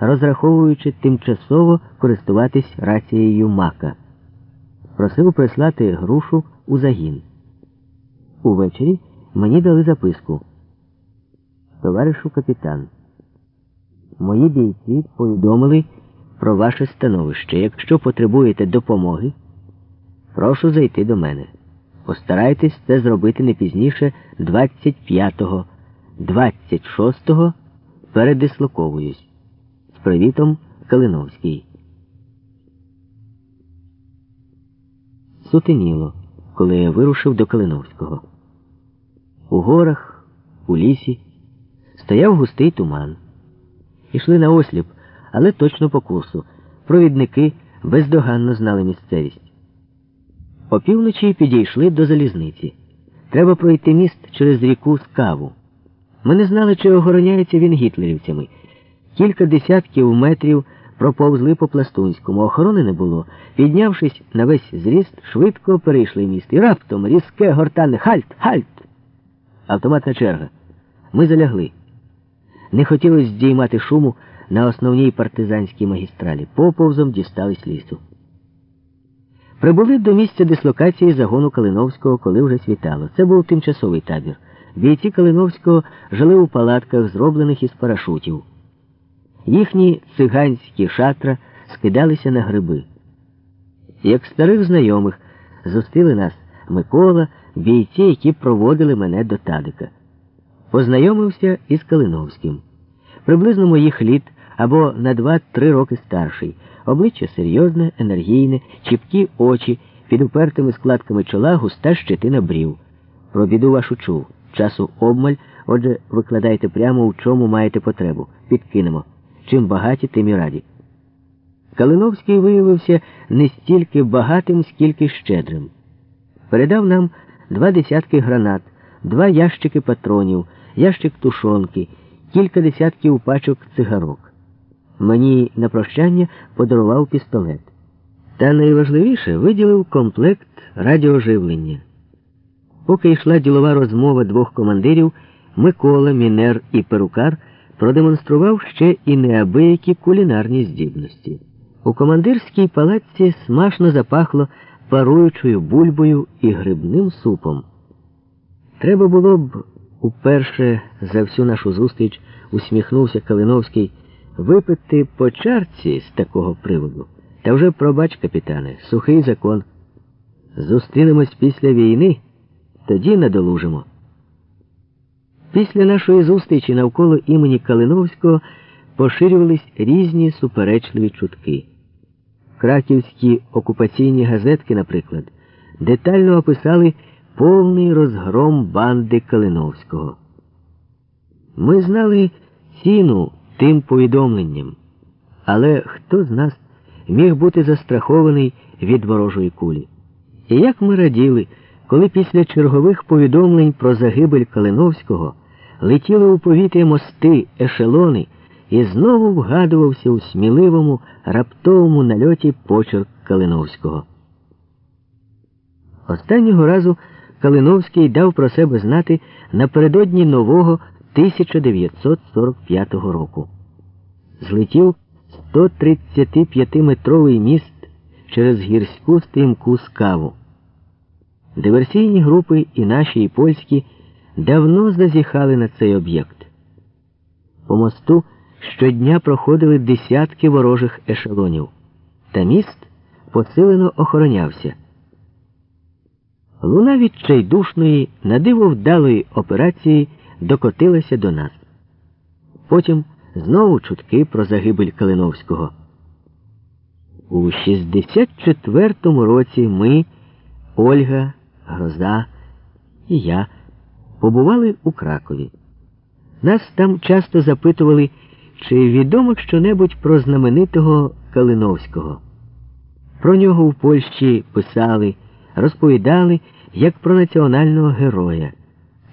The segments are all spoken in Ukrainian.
розраховуючи тимчасово користуватись рацією мака. Просив прислати грушу у загін. Увечері мені дали записку. Товаришу капітан, мої бійці повідомили про ваше становище. Якщо потребуєте допомоги, прошу зайти до мене. Постарайтесь це зробити не пізніше 25-го, 26-го передислоковуюсь. Привітом Калиновський. Сутеніло, коли я вирушив до Калиновського. У горах, у лісі стояв густий туман. Ішли на осліп, але точно по курсу. Провідники бездоганно знали місцевість. Опівночі підійшли до залізниці. Треба пройти міст через ріку Скаву. Ми не знали, чи охороняється він гітлерівцями. Кілька десятків метрів проповзли по пластунському. Охорони не було. Піднявшись на весь зріст, швидко перейшли міст. І раптом різке гортанне Halt! Halt! Автоматна черга. Ми залягли. Не хотілося здіймати шуму на основній партизанській магістралі. Поповзом дістались лісу. Прибули до місця дислокації загону Калиновського, коли вже світало. Це був тимчасовий табір. Бійці Калиновського жили у палатках, зроблених із парашутів. Їхні циганські шатра скидалися на гриби. Як старих знайомих зустріли нас Микола, бійці, які проводили мене до Тадика. Познайомився із Калиновським. Приблизно моїх літ або на два-три роки старший. Обличчя серйозне, енергійне, чіпкі очі, під упертими складками чола густа щетина брів. Про біду вашу чув. Часу обмаль, отже, викладайте прямо, у чому маєте потребу. Підкинемо. Чим багаті, тим і раді. Калиновський виявився не стільки багатим, скільки щедрим. Передав нам два десятки гранат, два ящики патронів, ящик тушонки, кілька десятків пачок цигарок. Мені на прощання подарував пістолет. Та найважливіше виділив комплект радіоживлення. Поки йшла ділова розмова двох командирів, Микола, Мінер і Перукар продемонстрував ще і неабиякі кулінарні здібності. У командирській палаці смачно запахло паруючою бульбою і грибним супом. Треба було б уперше за всю нашу зустріч усміхнувся Калиновський випити по чарці з такого приводу. Та вже пробач, капітане, сухий закон. Зустрінемось після війни, тоді надолужимо. Після нашої зустрічі навколо імені Калиновського поширювались різні суперечливі чутки. Краківські окупаційні газетки, наприклад, детально описали повний розгром банди Калиновського. Ми знали ціну тим повідомленням, але хто з нас міг бути застрахований від ворожої кулі? І як ми раділи, коли після чергових повідомлень про загибель Калиновського летіли у повітря мости, ешелони, і знову вгадувався у сміливому, раптовому нальоті почерк Калиновського. Останнього разу Калиновський дав про себе знати напередодні нового 1945 року. Злетів 135-метровий міст через гірську стрімку скаву. Диверсійні групи і наші, і польські давно зазіхали на цей об'єкт. По мосту щодня проходили десятки ворожих ешелонів, та міст посилено охоронявся. Луна відчайдушної, на диво вдалої операції докотилася до нас. Потім знову чутки про загибель Калиновського. У 64-му році ми, Ольга, Гроза і я побували у Кракові. Нас там часто запитували, чи відомо щонебудь про знаменитого Калиновського. Про нього в Польщі писали, розповідали як про національного героя,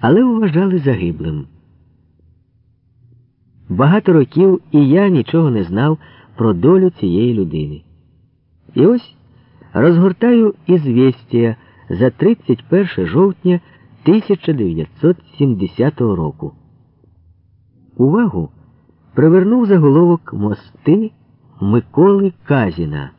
але вважали загиблим. Багато років і я нічого не знав про долю цієї людини. І ось розгортаю ізвістія за 31 жовтня 1970 року. Увагу привернув заголовок мости Миколи Казіна.